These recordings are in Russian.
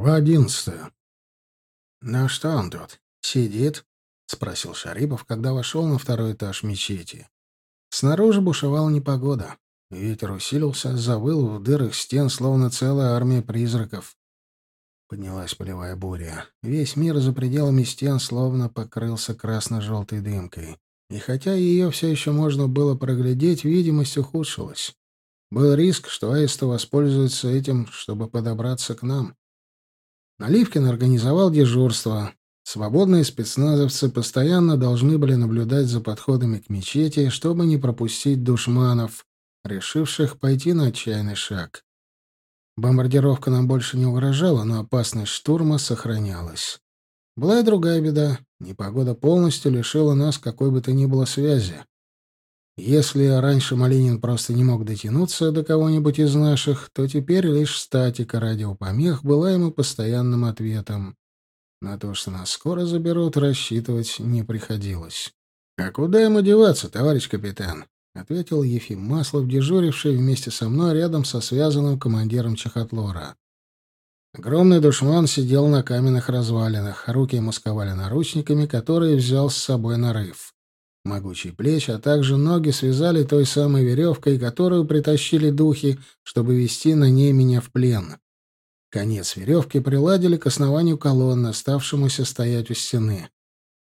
Глава одиннадцатая. «Ну что он тут? Сидит?» — спросил Шарипов, когда вошел на второй этаж мечети. Снаружи бушевала непогода. Ветер усилился, завыл в дырах стен, словно целая армия призраков. Поднялась полевая буря. Весь мир за пределами стен словно покрылся красно-желтой дымкой. И хотя ее все еще можно было проглядеть, видимость ухудшилась. Был риск, что аисты воспользуются этим, чтобы подобраться к нам. Наливкин организовал дежурство. Свободные спецназовцы постоянно должны были наблюдать за подходами к мечети, чтобы не пропустить душманов, решивших пойти на отчаянный шаг. Бомбардировка нам больше не угрожала, но опасность штурма сохранялась. Была и другая беда. Непогода полностью лишила нас какой бы то ни было связи. Если раньше Малинин просто не мог дотянуться до кого-нибудь из наших, то теперь лишь статика радиопомех была ему постоянным ответом. На то, что нас скоро заберут, рассчитывать не приходилось. «А куда ему деваться, товарищ капитан?» — ответил Ефим Маслов, дежуривший вместе со мной рядом со связанным командиром Чехотлора. Огромный душман сидел на каменных развалинах, руки ему наручниками, которые взял с собой нарыв. Могучие плечи, а также ноги связали той самой веревкой, которую притащили духи, чтобы вести на ней меня в плен. Конец веревки приладили к основанию колонны, оставшемуся стоять у стены.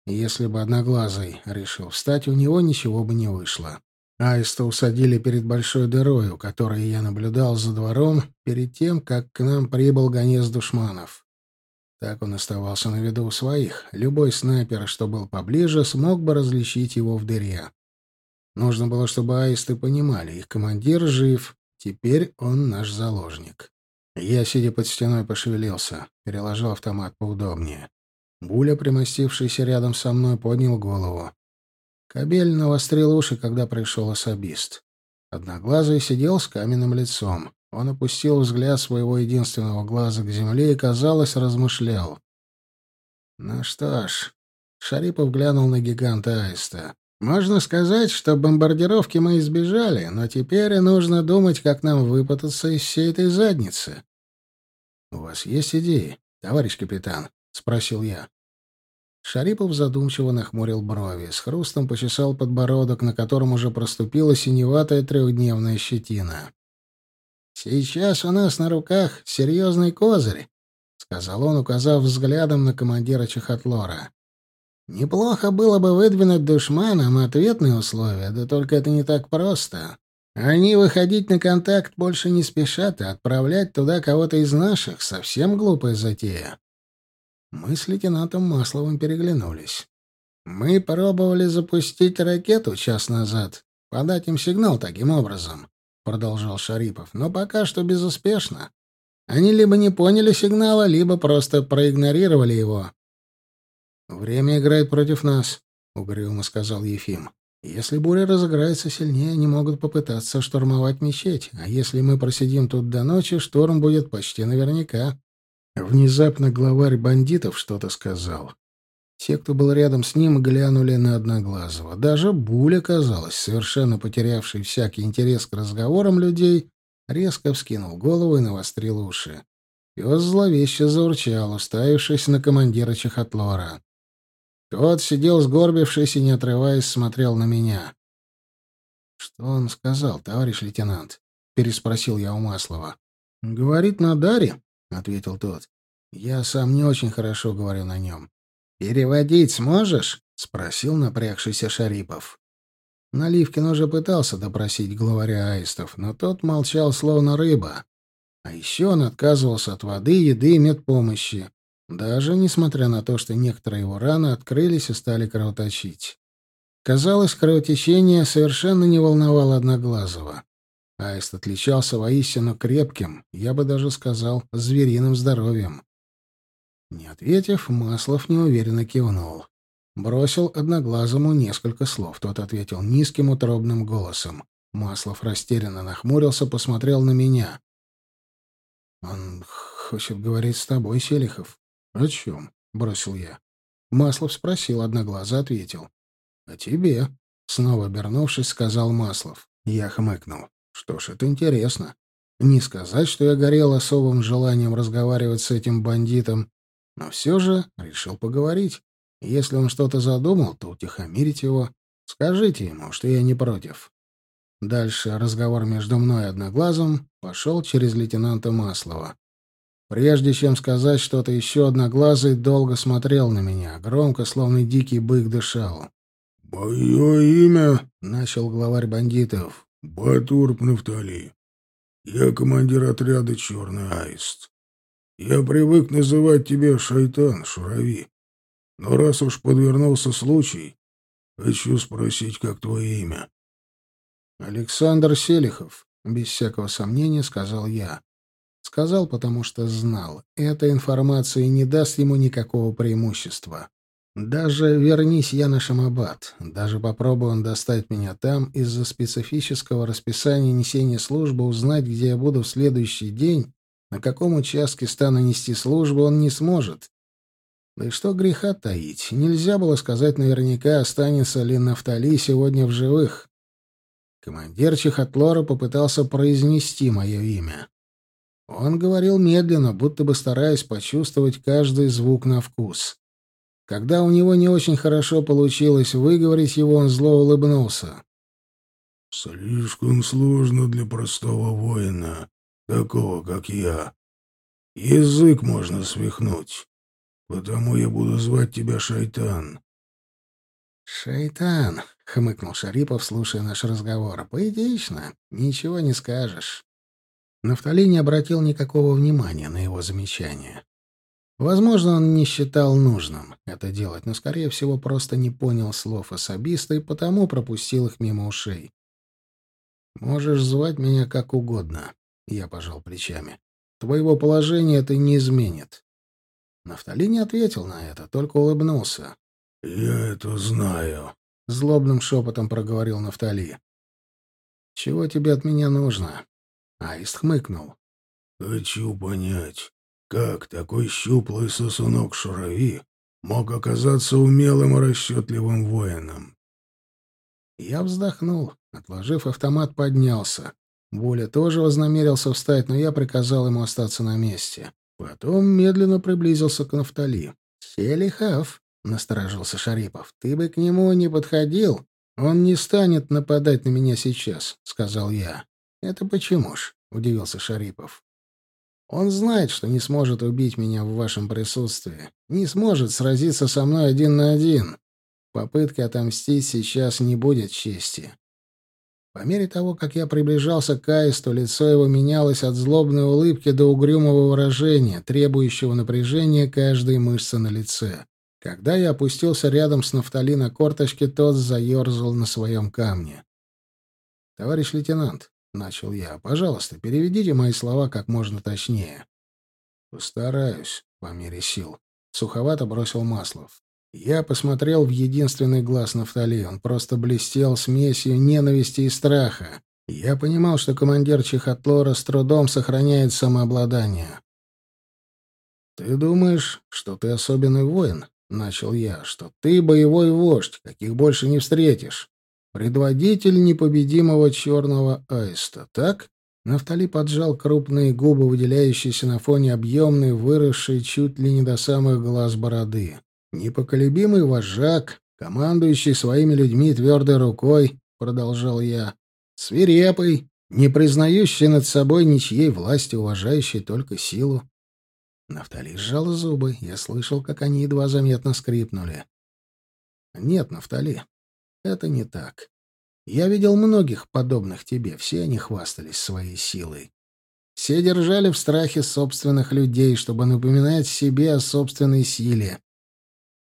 Если бы Одноглазый решил встать, у него ничего бы не вышло. Аиста усадили перед большой дырой, у которой я наблюдал за двором, перед тем, как к нам прибыл гонец душманов. Так он оставался на виду у своих. Любой снайпер, что был поближе, смог бы различить его в дыре. Нужно было, чтобы аисты понимали, их командир жив, теперь он наш заложник. Я, сидя под стеной, пошевелился, переложил автомат поудобнее. Буля, примостившийся рядом со мной, поднял голову. Кобель навострил уши, когда пришел особист. Одноглазый сидел с каменным лицом. Он опустил взгляд своего единственного глаза к земле и, казалось, размышлял. «Ну что ж...» — Шарипов глянул на гиганта Аиста. «Можно сказать, что бомбардировки мы избежали, но теперь нужно думать, как нам выпутаться из всей этой задницы». «У вас есть идеи, товарищ капитан?» — спросил я. Шарипов задумчиво нахмурил брови, с хрустом почесал подбородок, на котором уже проступила синеватая трехдневная щетина. «Сейчас у нас на руках серьезный козырь», — сказал он, указав взглядом на командира Чехотлора. «Неплохо было бы выдвинуть душманам ответные условия, да только это не так просто. Они выходить на контакт больше не спешат, а отправлять туда кого-то из наших — совсем глупая затея». Мы с лейтенантом Масловым переглянулись. «Мы пробовали запустить ракету час назад, подать им сигнал таким образом. — продолжал Шарипов, — но пока что безуспешно. Они либо не поняли сигнала, либо просто проигнорировали его. «Время играет против нас», — угрюмо сказал Ефим. «Если буря разыграется сильнее, они могут попытаться штурмовать мечеть, а если мы просидим тут до ночи, шторм будет почти наверняка». Внезапно главарь бандитов что-то сказал. Те, кто был рядом с ним, глянули на Одноглазого. Даже Буля, казалось, совершенно потерявший всякий интерес к разговорам людей, резко вскинул голову и навострил уши. Пес зловеще заурчал, уставившись на командира Чехотлора. Тот сидел сгорбившись и, не отрываясь, смотрел на меня. «Что он сказал, товарищ лейтенант?» — переспросил я у Маслова. «Говорит на Даре», — ответил тот. «Я сам не очень хорошо говорю на нем. «Переводить сможешь?» — спросил напрягшийся Шарипов. Наливкин уже пытался допросить главаря аистов, но тот молчал, словно рыба. А еще он отказывался от воды, еды и медпомощи, даже несмотря на то, что некоторые его раны открылись и стали кровоточить. Казалось, кровотечение совершенно не волновало Одноглазого. Аист отличался воистину крепким, я бы даже сказал, звериным здоровьем. Не ответив, Маслов неуверенно кивнул. Бросил одноглазому несколько слов. Тот ответил низким утробным голосом. Маслов растерянно нахмурился, посмотрел на меня. «Он хочет говорить с тобой, Селихов». «О чем?» — бросил я. Маслов спросил, одноглазо ответил. «О тебе», — снова обернувшись, сказал Маслов. Я хмыкнул. «Что ж, это интересно. Не сказать, что я горел особым желанием разговаривать с этим бандитом, но все же решил поговорить. Если он что-то задумал, то утихомирить его. Скажите ему, что я не против. Дальше разговор между мной и Одноглазым пошел через лейтенанта Маслова. Прежде чем сказать что-то еще, Одноглазый долго смотрел на меня, громко, словно дикий бык дышал. «Мое имя», — начал главарь бандитов, — «Батурп Нафтали. Я командир отряда «Черный аист». Я привык называть тебя Шайтан, Шурави. Но раз уж подвернулся случай, хочу спросить, как твое имя?» «Александр Селихов», — без всякого сомнения сказал я. Сказал, потому что знал, эта информация не даст ему никакого преимущества. Даже вернись я на Шамабад, даже попробуй он достать меня там, из-за специфического расписания несения службы узнать, где я буду в следующий день, на каком участке стану нести службу, он не сможет. Да и что греха таить, нельзя было сказать наверняка, останется ли Нафтали сегодня в живых. Командир Чехотлора попытался произнести мое имя. Он говорил медленно, будто бы стараясь почувствовать каждый звук на вкус. Когда у него не очень хорошо получилось выговорить его, он зло улыбнулся. «Слишком сложно для простого воина, такого, как я. Язык можно свихнуть, потому я буду звать тебя Шайтан». «Шайтан», — хмыкнул Шарипов, слушая наш разговор, — «поэтично, ничего не скажешь». Нафтали не обратил никакого внимания на его замечание. Возможно, он не считал нужным это делать, но, скорее всего, просто не понял слов особиста и потому пропустил их мимо ушей. «Можешь звать меня как угодно», — я пожал плечами. «Твоего положения это не изменит». Нафтали не ответил на это, только улыбнулся. «Я это знаю», — злобным шепотом проговорил Нафтали. «Чего тебе от меня нужно?» Аист хмыкнул. «Хочу понять, как такой щуплый сосунок Шурави мог оказаться умелым и расчетливым воином? Я вздохнул, отложив автомат, поднялся. Буля тоже вознамерился встать, но я приказал ему остаться на месте. Потом медленно приблизился к Нафтали. «Селихав», — насторожился Шарипов, — «ты бы к нему не подходил. Он не станет нападать на меня сейчас», — сказал я. «Это почему ж?» — удивился Шарипов. Он знает, что не сможет убить меня в вашем присутствии, не сможет сразиться со мной один на один. Попытки отомстить сейчас не будет чести. По мере того, как я приближался к Аисту, лицо его менялось от злобной улыбки до угрюмого выражения, требующего напряжения каждой мышцы на лице. Когда я опустился рядом с Нафтали на корточке, тот заерзал на своем камне. «Товарищ лейтенант, — начал я. «Пожалуйста, переведите мои слова как можно точнее». «Постараюсь, по мере сил», — суховато бросил Маслов. Я посмотрел в единственный глаз Нафтали. Он просто блестел смесью ненависти и страха. Я понимал, что командир Чехотлора с трудом сохраняет самообладание. «Ты думаешь, что ты особенный воин?» — начал я. «Что ты боевой вождь, каких больше не встретишь. Предводитель непобедимого черного аиста, так? Нафтали поджал крупные губы, выделяющиеся на фоне объемной, выросшей чуть ли не до самых глаз бороды. Непоколебимый вожак, командующий своими людьми твердой рукой, продолжал я, свирепый, не признающий над собой ничьей власти, уважающий только силу. Нафтали сжал зубы, я слышал, как они едва заметно скрипнули. «Нет, Нафтали, это не так. Я видел многих подобных тебе, все они хвастались своей силой. Все держали в страхе собственных людей, чтобы напоминать себе о собственной силе.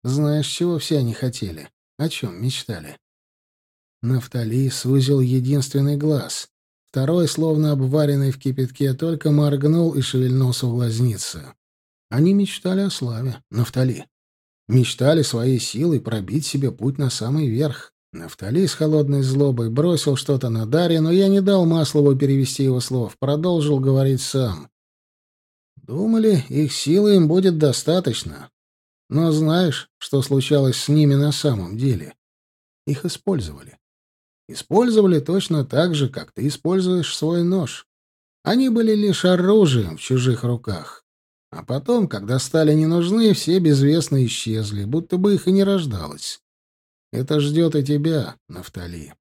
Знаешь, чего все они хотели? О чем мечтали? Нафтали сузил единственный глаз. Второй, словно обваренный в кипятке, только моргнул и шевельнулся в глазнице. Они мечтали о славе, Нафтали. Мечтали своей силой пробить себе путь на самый верх. Нафтали с холодной злобой бросил что-то на Дарья, но я не дал Маслову перевести его слов, продолжил говорить сам. Думали, их силы им будет достаточно. Но знаешь, что случалось с ними на самом деле? Их использовали. Использовали точно так же, как ты используешь свой нож. Они были лишь оружием в чужих руках. А потом, когда стали не нужны, все безвестно исчезли, будто бы их и не рождалось. Это ждет и тебя, Нафтали.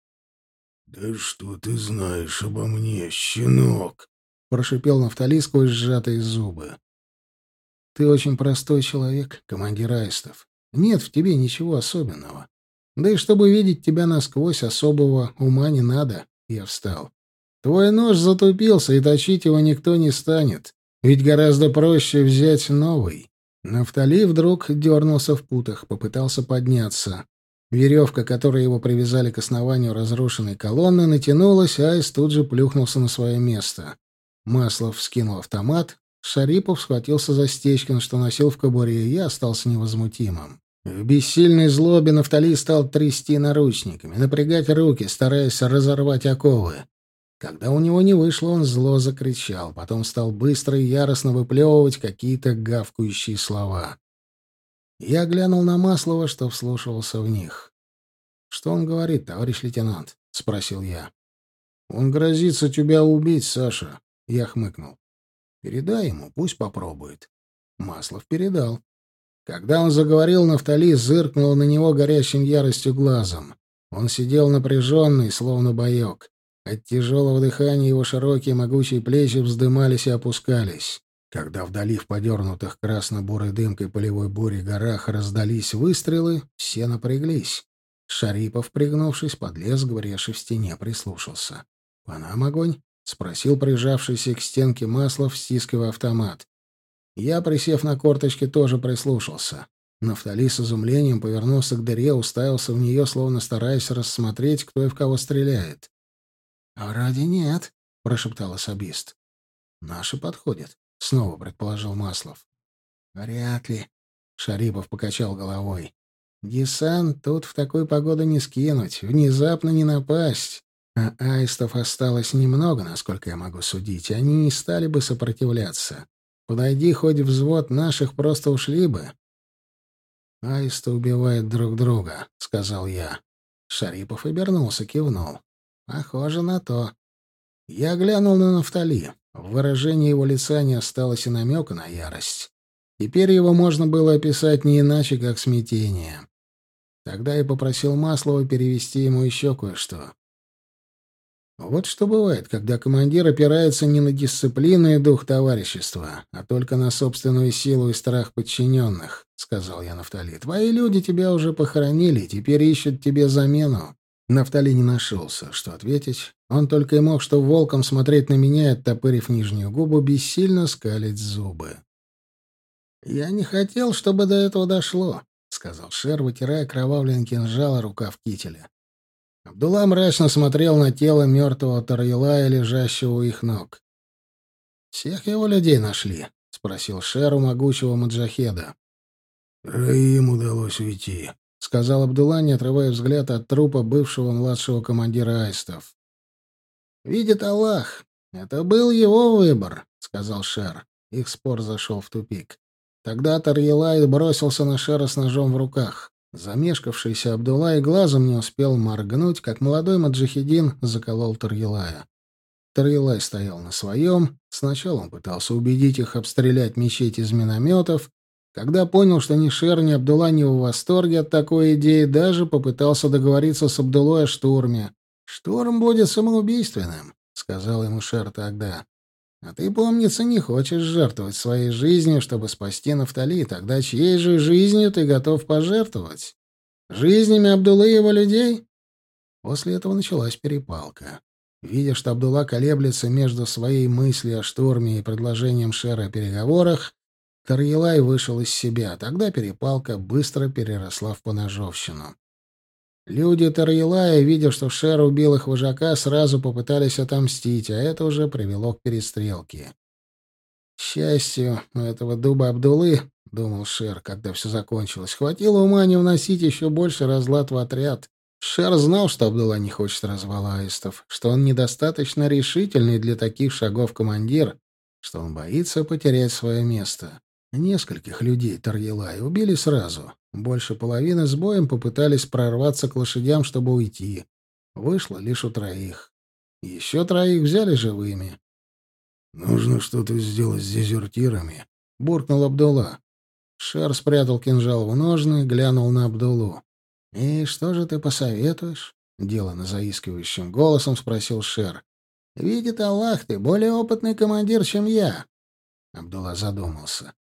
— Да что ты знаешь обо мне, щенок? — прошипел Нафтали сквозь сжатые зубы. — Ты очень простой человек, командир Аистов. Нет в тебе ничего особенного. Да и чтобы видеть тебя насквозь, особого ума не надо. Я встал. Твой нож затупился, и точить его никто не станет. Ведь гораздо проще взять новый. Нафтали вдруг дернулся в путах, попытался подняться. Веревка, которой его привязали к основанию разрушенной колонны, натянулась, а Айс тут же плюхнулся на свое место. Маслов вскинул автомат, Шарипов схватился за Стечкин, что носил в кобуре, и я остался невозмутимым. В бессильной злобе Нафтали стал трясти наручниками, напрягать руки, стараясь разорвать оковы. Когда у него не вышло, он зло закричал, потом стал быстро и яростно выплевывать какие-то гавкающие слова. Я глянул на Маслова, что вслушивался в них. «Что он говорит, товарищ лейтенант?» — спросил я. «Он грозится тебя убить, Саша», — я хмыкнул. «Передай ему, пусть попробует». Маслов передал. Когда он заговорил, Нафтали зыркнул на него горящим яростью глазом. Он сидел напряженный, словно боек. От тяжелого дыхания его широкие могучие плечи вздымались и опускались. Когда вдали в подернутых красно-бурой дымкой полевой бури горах раздались выстрелы, все напряглись. Шарипов, пригнувшись, подлез к бреши в стене, прислушался. «По нам огонь?» — спросил прижавшийся к стенке Маслов, стискивая автомат. Я, присев на корточки, тоже прислушался. Нафтали с изумлением повернулся к дыре, уставился в нее, словно стараясь рассмотреть, кто и в кого стреляет. «А ради нет», — прошептал особист. «Наши подходят», — снова предположил Маслов. «Вряд ли», — Шарипов покачал головой. «Десант тут в такой погоду не скинуть, внезапно не напасть. А аистов осталось немного, насколько я могу судить, они не стали бы сопротивляться. Подойди хоть взвод наших, просто ушли бы». «Аисты убивают друг друга», — сказал я. Шарипов обернулся, кивнул. Похоже на то. Я глянул на Нафтали. В выражении его лица не осталось и намека на ярость. Теперь его можно было описать не иначе, как смятение. Тогда я попросил Маслова перевести ему еще кое-что. Вот что бывает, когда командир опирается не на дисциплину и дух товарищества, а только на собственную силу и страх подчиненных, — сказал я Нафтали. Твои люди тебя уже похоронили, теперь ищут тебе замену. Нафтали не нашелся, что ответить. Он только и мог, что волком смотреть на меня, оттопырив нижнюю губу, бессильно скалить зубы. «Я не хотел, чтобы до этого дошло», — сказал Шер, вытирая кровавленный кинжал рука в кителе. Абдулла мрачно смотрел на тело мертвого Тарьелая, лежащего у их ног. «Всех его людей нашли?» — спросил Шер у могучего маджахеда. «Раим удалось уйти», — сказал Абдулла, не отрывая взгляд от трупа бывшего младшего командира аистов. «Видит Аллах, это был его выбор», — сказал Шер. Их спор зашел в тупик. Тогда Тарьелай бросился на Шера с ножом в руках. Замешкавшийся Абдулла и глазом не успел моргнуть, как молодой маджахедин заколол Тарьелая. Тарьелай стоял на своем. Сначала он пытался убедить их обстрелять мечеть из минометов, когда понял, что ни Шер, ни Абдулла не в восторге от такой идеи, даже попытался договориться с Абдуллой о штурме. «Штурм будет самоубийственным», — сказал ему Шер тогда. «А ты, помнится, не хочешь жертвовать своей жизнью, чтобы спасти Нафтали. Тогда чьей же жизнью ты готов пожертвовать? Жизнями Абдуллы и его людей?» После этого началась перепалка. Видя, что Абдулла колеблется между своей мыслью о штурме и предложением Шера о переговорах, Тарьелай вышел из себя. Тогда перепалка быстро переросла в поножовщину. Люди Тарьелая, видя, что Шер убил их вожака, сразу попытались отомстить, а это уже привело к перестрелке. К счастью, у этого дуба Абдулы, — думал Шер, когда все закончилось, — хватило ума не вносить еще больше разлад в отряд. Шер знал, что Абдулла не хочет развала аистов, что он недостаточно решительный для таких шагов командир, что он боится потерять свое место. Нескольких людей Тарьелая убили сразу. Больше половины с боем попытались прорваться к лошадям, чтобы уйти. Вышло лишь у троих. Еще троих взяли живыми. «Нужно что-то сделать с дезертирами», — буркнул Абдулла. Шер спрятал кинжал в ножны, глянул на Абдулу. «И что же ты посоветуешь?» — делано заискивающим голосом спросил Шер. «Видит Аллах, ты более опытный командир, чем я». Абдулла задумался.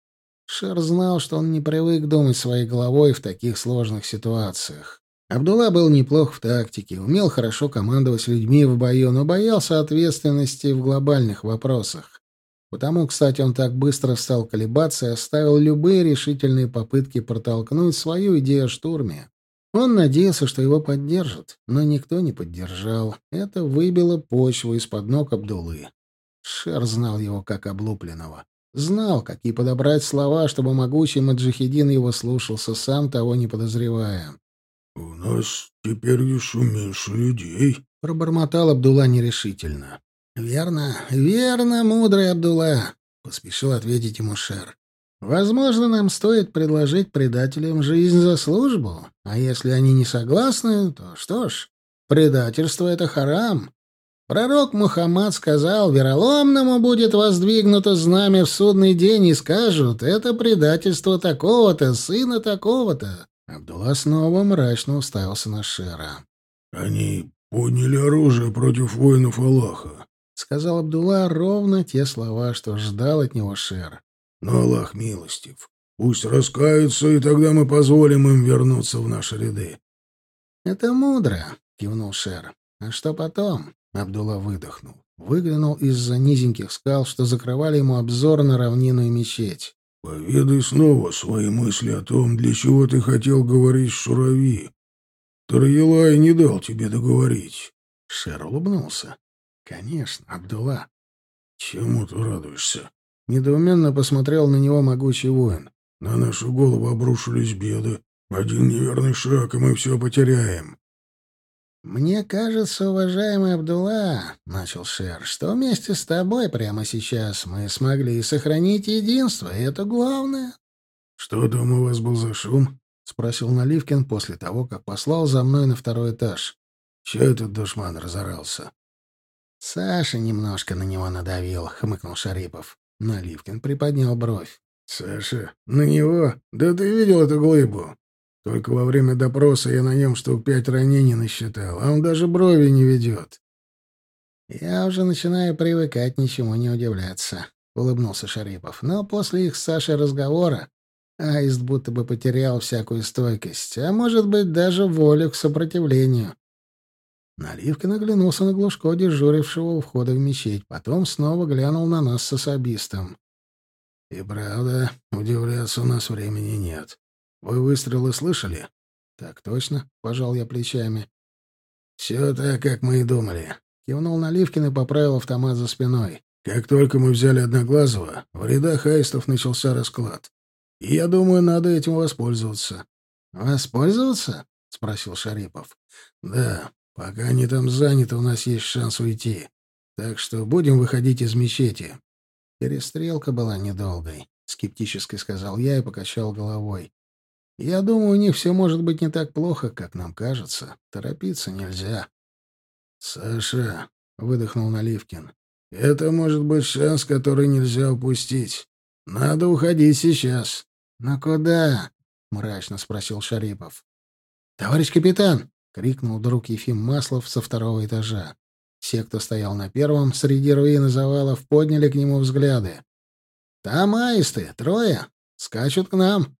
Шер знал, что он не привык думать своей головой в таких сложных ситуациях. Абдулла был неплох в тактике, умел хорошо командовать людьми в бою, но боялся ответственности в глобальных вопросах. Потому, кстати, он так быстро стал колебаться и оставил любые решительные попытки протолкнуть свою идею о штурме. Он надеялся, что его поддержат, но никто не поддержал. Это выбило почву из-под ног Абдулы. Шер знал его как облупленного. Знал, какие подобрать слова, чтобы могучий Маджихедин его слушался, сам того не подозревая. «У нас теперь еще меньше людей», — пробормотал Абдулла нерешительно. «Верно, верно, мудрый Абдулла», — поспешил ответить ему Шер. Возможно, нам стоит предложить предателям жизнь за службу, а если они не согласны, то что ж, предательство — это харам. Пророк Мухаммад сказал, вероломному будет воздвигнуто знамя в судный день, и скажут, это предательство такого-то, сына такого-то. Абдулла снова мрачно уставился на Шера. «Они подняли оружие против воинов Аллаха», — сказал Абдулла ровно те слова, что ждал от него Шер. Но Аллах милостив. Пусть раскаются, и тогда мы позволим им вернуться в наши ряды. — Это мудро, — кивнул Шер. — А что потом? — Абдулла выдохнул. Выглянул из-за низеньких скал, что закрывали ему обзор на равнину и мечеть. — Поведай снова свои мысли о том, для чего ты хотел говорить с Шурави. Тарьелай не дал тебе договорить. Шер улыбнулся. — Конечно, Абдулла. — Чему ты радуешься? Недоуменно посмотрел на него могучий воин. «На нашу голову обрушились беды. Один неверный шаг, и мы все потеряем». «Мне кажется, уважаемый Абдулла, — начал Шер, — что вместе с тобой прямо сейчас мы смогли сохранить единство, и это главное». «Что там у вас был за шум?» — спросил Наливкин после того, как послал за мной на второй этаж. «Чего этот душман разорался?» «Саша немножко на него надавил», — хмыкнул Шарипов. Наливкин приподнял бровь. «Саша, на него? Да ты видел эту глыбу? Только во время допроса я на нем штук пять ранений насчитал, а он даже брови не ведет». «Я уже начинаю привыкать, ничему не удивляться», — улыбнулся Шарипов. «Но после их с Сашей разговора Аист будто бы потерял всякую стойкость, а может быть, даже волю к сопротивлению. Наливкин оглянулся на Глушко, дежурившего у входа в мечеть, потом снова глянул на нас с особистом. — И правда, удивляться у нас времени нет. Вы выстрелы слышали? — Так точно, — пожал я плечами. — Все так, как мы и думали. Кивнул Наливкин и поправил автомат за спиной. Как только мы взяли Одноглазого, в рядах аистов начался расклад. И я думаю, надо этим воспользоваться. — Воспользоваться? — спросил Шарипов. — Да. Пока они там заняты, у нас есть шанс уйти. Так что будем выходить из мечети. Перестрелка была недолгой, скептически сказал я и покачал головой. Я думаю, у них все может быть не так плохо, как нам кажется. Торопиться нельзя. Саша, выдохнул Наливкин. Это может быть шанс, который нельзя упустить. Надо уходить сейчас. Но куда? мрачно спросил Шарипов. Товарищ капитан, — крикнул друг Ефим Маслов со второго этажа. Все, кто стоял на первом, среди руин и завалов, подняли к нему взгляды. «Там аисты, трое, скачут к нам».